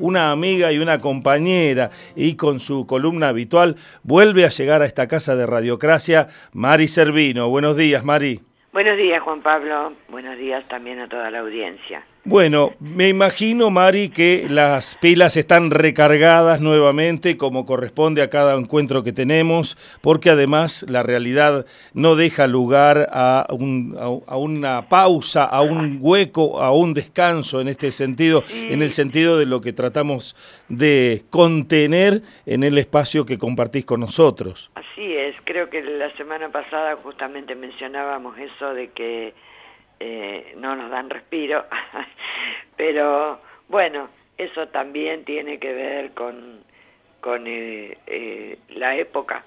una amiga y una compañera y con su columna habitual vuelve a llegar a esta casa de Radiocracia Mari Servino. Buenos días, Mari. Buenos días, Juan Pablo. Buenos días también a toda la audiencia. Bueno, me imagino, Mari, que las pilas están recargadas nuevamente como corresponde a cada encuentro que tenemos, porque además la realidad no deja lugar a, una pausa, a un hueco, a un descanso en este sentido, en el sentido de lo que tratamos de contener en el espacio que compartís con nosotros. Así es, creo que la semana pasada justamente mencionábamos eso de que eh, no nos dan respiro, pero bueno, eso también tiene que ver con, con eh, eh, la época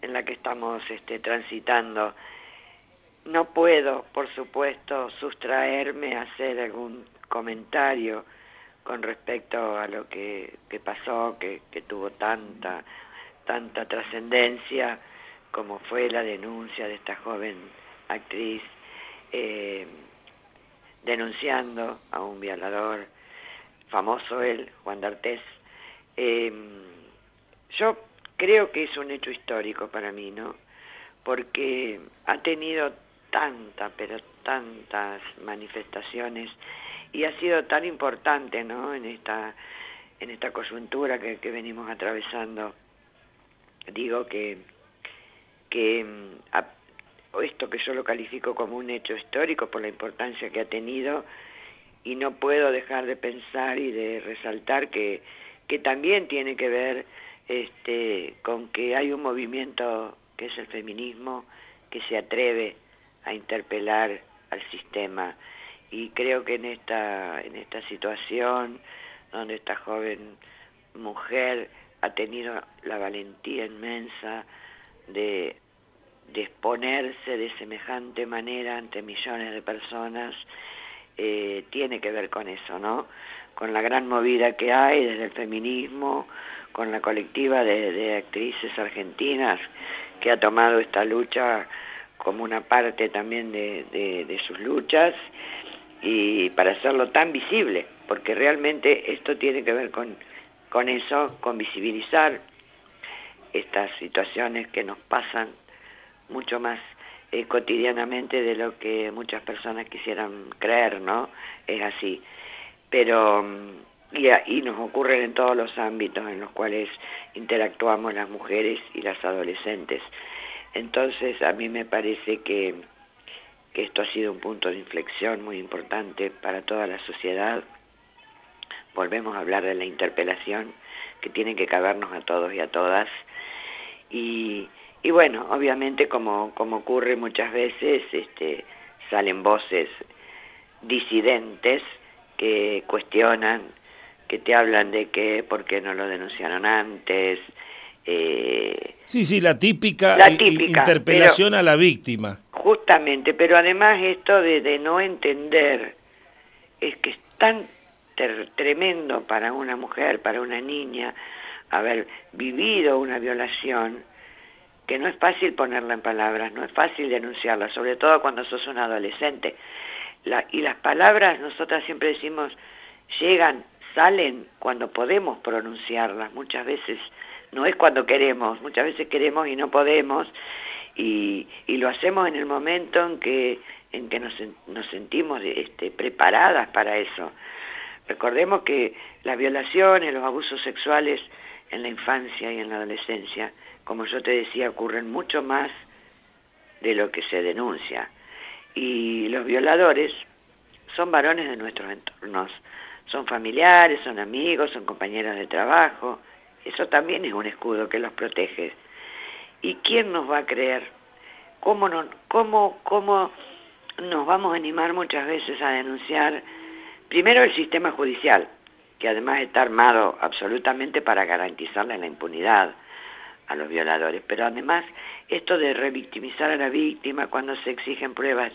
en la que estamos este, transitando. No puedo, por supuesto, sustraerme a hacer algún comentario con respecto a lo que, pasó, que, tuvo tanta, tanta trascendencia como fue la denuncia de esta joven actriz eh, denunciando a un violador, famoso él, Juan D'Artés. Eh, yo creo que es un hecho histórico para mí, ¿no? Porque ha tenido tantas, pero tantas manifestaciones y ha sido tan importante, ¿no? En esta, en esta coyuntura que, venimos atravesando. Digo que, que a, esto que yo lo califico como un hecho histórico por la importancia que ha tenido y no puedo dejar de pensar y de resaltar que, que también tiene que ver este, con que hay un movimiento que es el feminismo que se atreve a interpelar al sistema. Y creo que en esta, en esta situación donde esta joven mujer ha tenido la valentía inmensa de de exponerse de semejante manera ante millones de personas eh, tiene que ver con eso, ¿no? Con la gran movida que hay desde el feminismo, con la colectiva de, actrices argentinas que ha tomado esta lucha como una parte también de, sus luchas y para hacerlo tan visible, porque realmente esto tiene que ver con, con eso, con visibilizar estas situaciones que nos pasan mucho más eh, cotidianamente de lo que muchas personas quisieran creer, ¿no? Es así. Pero, mm, y, y nos ocurren en todos los ámbitos en los cuales interactuamos las mujeres y las adolescentes. Entonces, a mí me parece que, que esto ha sido un punto de inflexión muy importante para toda la sociedad. Volvemos a hablar de la interpelación que tiene que cabernos a todos y a todas. Y, y bueno, obviamente como, como ocurre muchas veces, este, salen voces disidentes que cuestionan, que te hablan de que por qué no lo denunciaron antes. Eh, sí, sí, la típica, la típica interpelación a la víctima. Justamente, pero además esto de, de no entender es que es tan tremendo para una mujer, para una niña, haber vivido una violación, que no es fácil ponerla en palabras, no es fácil denunciarla, sobre todo cuando sos un adolescente. y las palabras, nosotras siempre decimos, llegan, salen cuando podemos pronunciarlas, muchas veces no es cuando queremos, muchas veces queremos y no podemos, y, lo hacemos en el momento en que, en que nos, sentimos este, preparadas para eso. Recordemos que las violaciones, los abusos sexuales en la infancia y en la adolescencia, como yo te decía, ocurren mucho más de lo que se denuncia. Y los violadores son varones de nuestros entornos, son familiares, son amigos, son compañeros de trabajo. Eso también es un escudo que los protege. ¿Y quién nos va a creer? ¿Cómo, cómo nos vamos a animar muchas veces a denunciar? Primero el sistema judicial, que además está armado absolutamente para garantizarle la impunidad a los violadores. Pero además, esto de revictimizar a la víctima cuando se exigen pruebas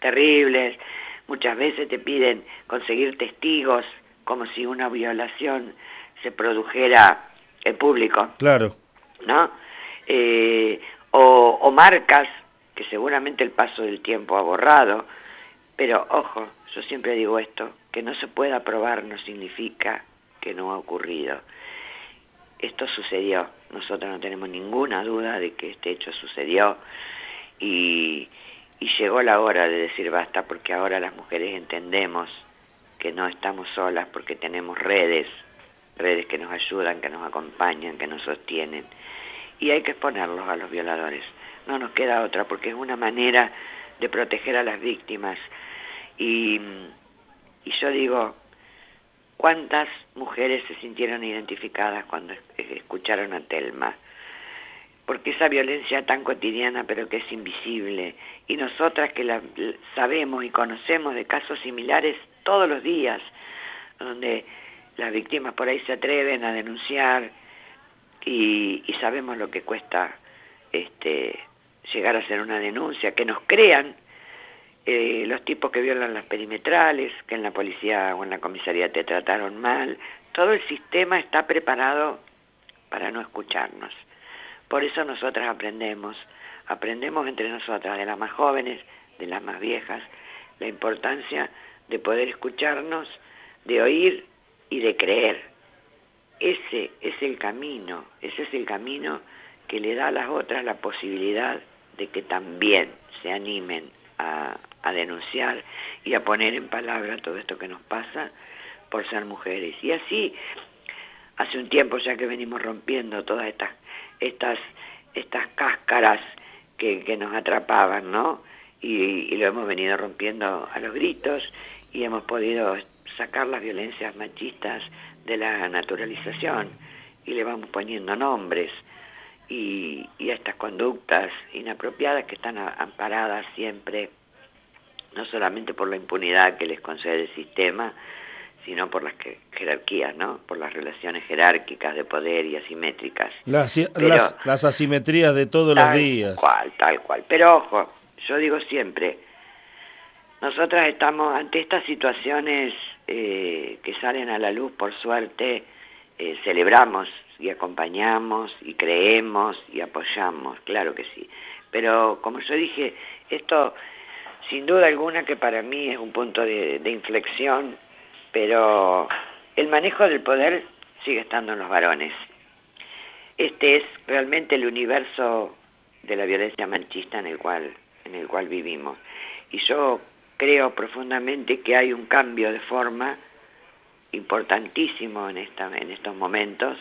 terribles, muchas veces te piden conseguir testigos como si una violación se produjera en público. Claro. ¿No? Eh, o, o marcas que seguramente el paso del tiempo ha borrado, pero ojo, yo siempre digo esto, que no se pueda probar no significa que no ha ocurrido. Esto sucedió, nosotros no tenemos ninguna duda de que este hecho sucedió y, llegó la hora de decir basta porque ahora las mujeres entendemos que no estamos solas porque tenemos redes, redes que nos ayudan, que nos acompañan, que nos sostienen. Y hay que exponerlos a los violadores. No nos queda otra porque es una manera de proteger a las víctimas. Y, y yo digo, ¿cuántas mujeres se sintieron identificadas cuando escucharon a Telma? porque esa violencia tan cotidiana pero que es invisible, y nosotras que la, sabemos y conocemos de casos similares todos los días, donde las víctimas por ahí se atreven a denunciar y, sabemos lo que cuesta este, llegar a hacer una denuncia, que nos crean eh, los tipos que violan las perimetrales, que en la policía o en la comisaría te trataron mal, todo el sistema está preparado para no escucharnos. Por eso nosotras aprendemos, aprendemos entre nosotras, de las más jóvenes, de las más viejas, la importancia de poder escucharnos, de oír y de creer. Ese es el camino, ese es el camino que le da a las otras la posibilidad de que también se animen a, denunciar y a poner en palabra todo esto que nos pasa por ser mujeres. Y así, hace un tiempo ya que venimos rompiendo todas estas, estas, estas cáscaras que, nos atrapaban, ¿no? y, lo hemos venido rompiendo a los gritos y hemos podido sacar las violencias machistas de la naturalización y le vamos poniendo nombres y, a estas conductas inapropiadas que están amparadas siempre, no solamente por la impunidad que les concede el sistema, sino por las jerarquías, ¿no? Por las relaciones jerárquicas de poder y asimétricas. Las, las, asimetrías de todos los días. Tal cual, tal cual. Pero ojo, yo digo siempre, nosotras estamos ante estas situaciones eh, que salen a la luz, por suerte, eh, celebramos y acompañamos y creemos y apoyamos, claro que sí. Pero como yo dije, esto sin duda alguna que para mí es un punto de, inflexión, pero el manejo del poder sigue estando en los varones. Este es realmente el universo de la violencia machista en el cual, en el cual vivimos. Y yo creo profundamente que hay un cambio de forma importantísimo en, esta, en estos momentos.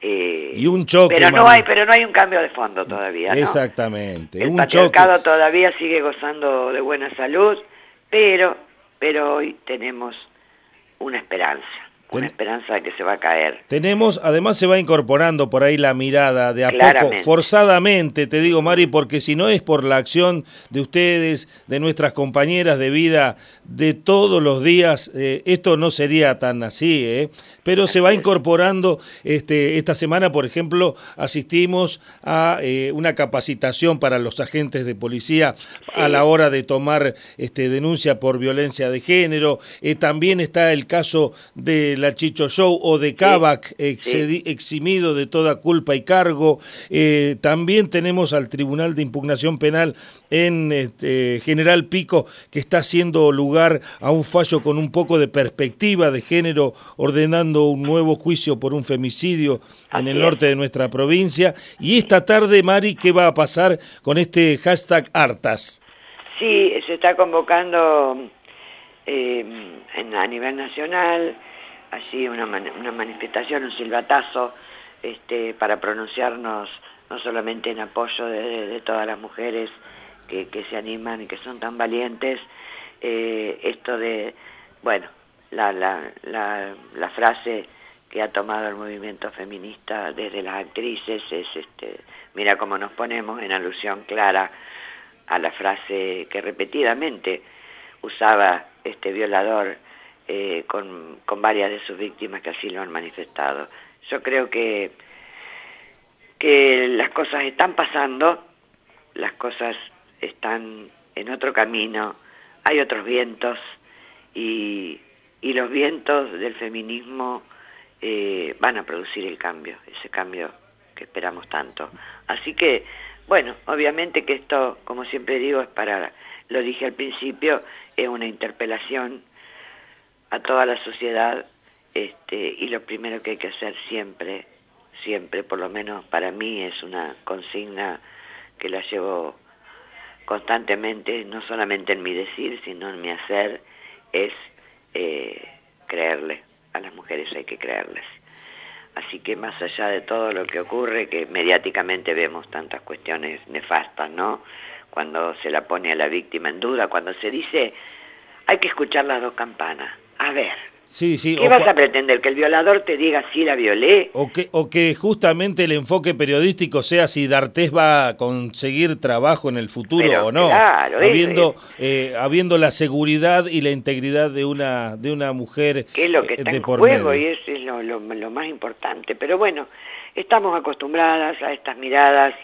Eh, y un choque. Pero no, hay, pero no hay un cambio de fondo todavía. Exactamente. El patriarcado todavía sigue gozando de buena salud, pero, pero hoy tenemos una esperanza una esperanza de que se va a caer. Tenemos, además se va incorporando por ahí la mirada de a poco, forzadamente, te digo Mari, porque si no es por la acción de ustedes, de nuestras compañeras de vida de todos los días, eh, esto no sería tan así, ¿eh? pero se va incorporando, este, esta semana por ejemplo asistimos a eh, una capacitación para los agentes de policía a la hora de tomar este, denuncia por violencia de género, eh, también está el caso de la Chicho Show o de Kavak, eximido de toda culpa y cargo. Eh, también tenemos al Tribunal de Impugnación Penal en este, General Pico, que está haciendo lugar a un fallo con un poco de perspectiva de género, ordenando un nuevo juicio por un femicidio en el norte de nuestra provincia. Y esta tarde, Mari, ¿qué va a pasar con este hashtag Artas? Sí, se está convocando eh, a nivel nacional allí una, manifestación, un silbatazo, este, para pronunciarnos no solamente en apoyo de, todas las mujeres que, se animan y que son tan valientes, eh, esto de, bueno, la, frase que ha tomado el movimiento feminista desde las actrices es, este, mira cómo nos ponemos en alusión clara a la frase que repetidamente usaba este violador eh, con, varias de sus víctimas que así lo han manifestado. Yo creo que, que las cosas están pasando, las cosas están en otro camino, hay otros vientos y, los vientos del feminismo eh, van a producir el cambio, ese cambio que esperamos tanto. Así que, bueno, obviamente que esto, como siempre digo, es para, lo dije al principio, es una interpelación a toda la sociedad este, y lo primero que hay que hacer siempre, siempre, por lo menos para mí es una consigna que la llevo constantemente, no solamente en mi decir, sino en mi hacer, es eh, creerle. A las mujeres hay que creerles. Así que más allá de todo lo que ocurre, que mediáticamente vemos tantas cuestiones nefastas, ¿no? Cuando se la pone a la víctima en duda, cuando se dice, hay que escuchar las dos campanas. A ver, Sí, sí. ¿Qué vas a pretender? ¿Que el violador te diga si la violé? O que, o que justamente el enfoque periodístico sea si D'Artés va a conseguir trabajo en el futuro o no. Claro, habiendo, eh, habiendo la seguridad y la integridad de una, de una mujer que es lo que eh, está de en por juego medio. y eso es lo, lo- lo más importante. Pero bueno, estamos acostumbradas a estas miradas,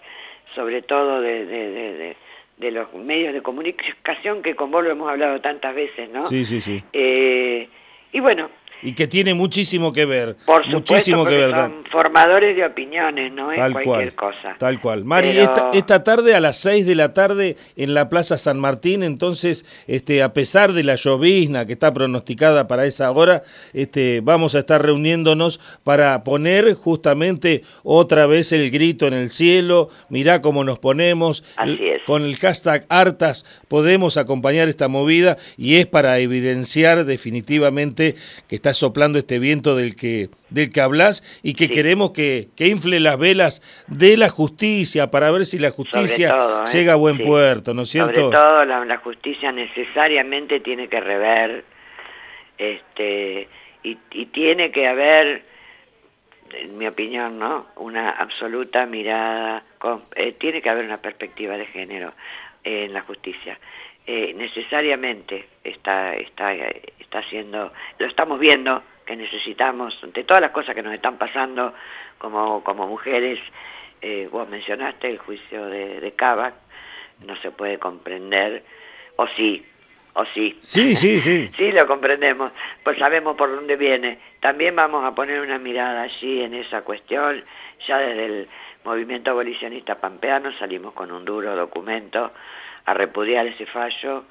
sobre todo de, de- de- de- de los medios de comunicación, que con vos lo hemos hablado tantas veces, ¿no? Sí, sí, sí. Eh, y bueno, Y que tiene muchísimo que ver. por supuesto, muchísimo que ver. son formadores de opiniones, no es Tal cualquier cual, cosa. tal cual. Mari, Pero- esta, esta tarde a las 6 de la tarde en la Plaza San Martín, entonces, este, a pesar de la llovizna que está pronosticada para esa hora, este, vamos a estar reuniéndonos para poner justamente otra vez el grito en el cielo, mirá cómo nos ponemos, Así es. con el hashtag Hartas podemos acompañar esta movida y es para evidenciar definitivamente que está soplando este viento del que, del que hablas y que Sí. queremos que, que infle las velas de la justicia para ver si la justicia todo, ¿eh? llega a buen Sí. puerto, ¿no es cierto? Sobre todo la, la justicia necesariamente tiene que rever, este, y, y tiene que haber, en mi opinión, ¿no? Una absoluta mirada, con- eh, tiene que haber una perspectiva de género en la justicia. Eh, necesariamente está, está, está haciendo, lo estamos viendo, que necesitamos, ante todas las cosas que nos están pasando como, como mujeres, eh, vos mencionaste el juicio de, de Kavak, no se puede comprender, o sí, o sí. Sí, sí, sí. Sí, lo comprendemos, pues sabemos por dónde viene. También vamos a poner una mirada allí en esa cuestión. Ya desde el movimiento abolicionista pampeano salimos con un duro documento a repudiar ese fallo,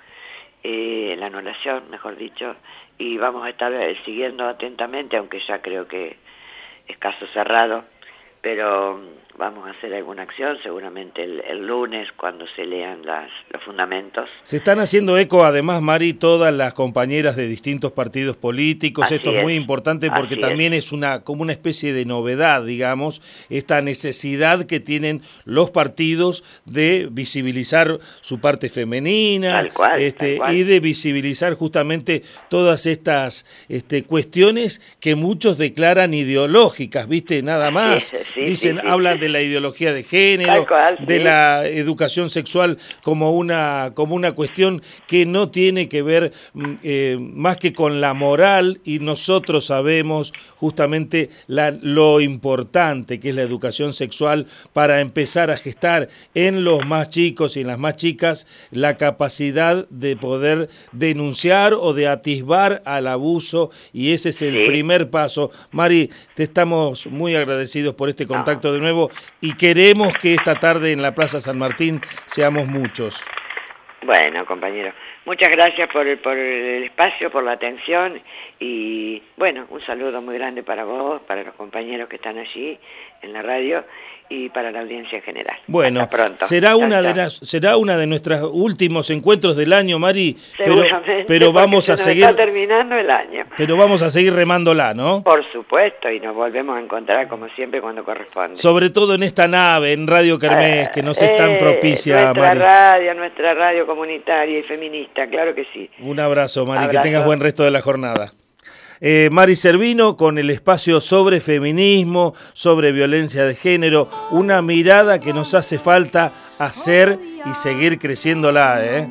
eh, la anulación, mejor dicho, y vamos a estar eh, siguiendo atentamente, aunque ya creo que es caso cerrado, pero mm, vamos a hacer alguna acción seguramente el, el lunes cuando se lean las, los fundamentos. Se están haciendo eco, además, Mari, todas las compañeras de distintos partidos políticos. Así Esto es, es, muy importante porque también es. una como una especie de novedad, digamos, esta necesidad que tienen los partidos de visibilizar su parte femenina Tal cual, este, tal cual. y de visibilizar justamente todas estas este, cuestiones que muchos declaran ideológicas, ¿viste? Nada más. Sí, sí, Dicen, sí. hablan de la ideología de género, de la educación sexual como una, como una cuestión que no tiene que ver mm, eh, más que con la moral y nosotros sabemos justamente la- lo importante que es la educación sexual para empezar a gestar en los más chicos y en las más chicas la capacidad de poder denunciar o de atisbar al abuso y ese es el Sí. primer paso. Mari, te estamos muy agradecidos por este contacto de nuevo y queremos que esta tarde en la Plaza San Martín seamos muchos. Bueno, compañero, muchas gracias por el, por el espacio, por la atención y bueno, un saludo muy grande para vos, para los compañeros que están allí en la radio y para la audiencia en general. Bueno, Hasta pronto. será Chao, una de las será una de nuestros últimos encuentros del año, Mari, pero Seguramente, pero vamos a seguir Está terminando el año. pero vamos a seguir remándola, ¿no? Por supuesto, y nos volvemos a encontrar como siempre cuando corresponde. Sobre todo en esta nave, en Radio Kermés, que nos es tan Eh, propicia, nuestra Mari. radio, nuestra radio comunitaria y feminista, claro que sí. Un abrazo, Mari, que tengas buen resto de la jornada. Eh, Mari Servino con el espacio sobre feminismo, sobre violencia de género, una mirada que nos hace falta hacer y seguir creciéndola, ¿eh?